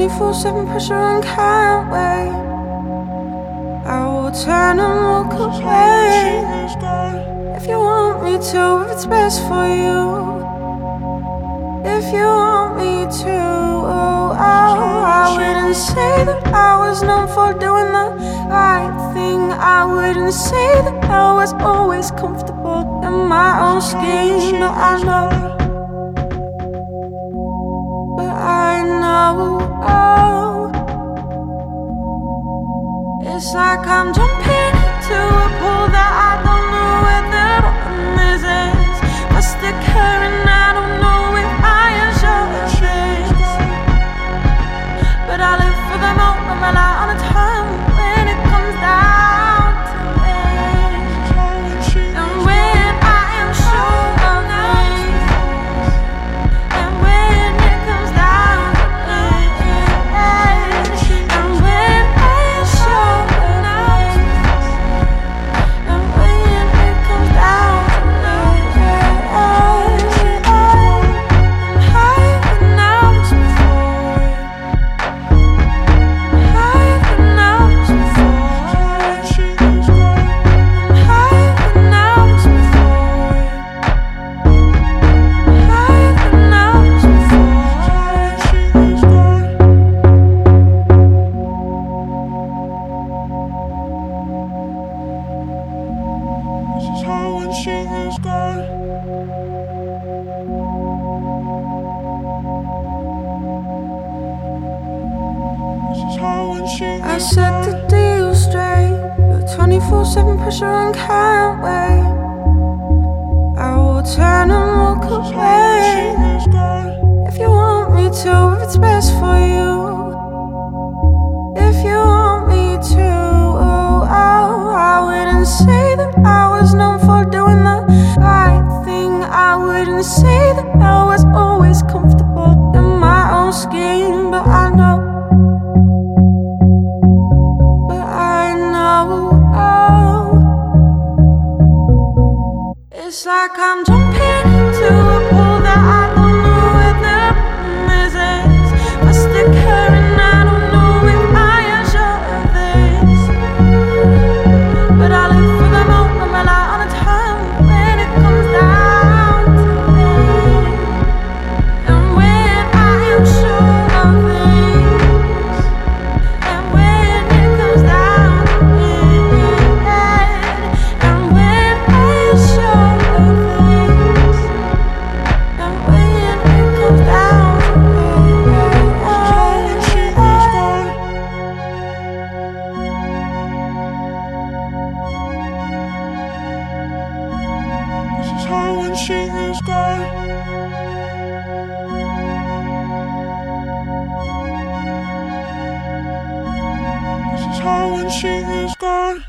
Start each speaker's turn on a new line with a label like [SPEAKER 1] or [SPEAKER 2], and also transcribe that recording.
[SPEAKER 1] 24-7 pressure and can't wait I will turn and walk away. If you want me to, if it's best for you. If you want me to, oh, oh I wouldn't say that I was known for doing the right thing. I wouldn't say that I was always comfortable in my own skin. But I know It's like I'm jumping into a pool that I don't know where the bottom is. I stick her I set the deal straight, but 24 7 pressure and can't wait. I will turn Like I'm
[SPEAKER 2] she is gone. This is her when she is gone.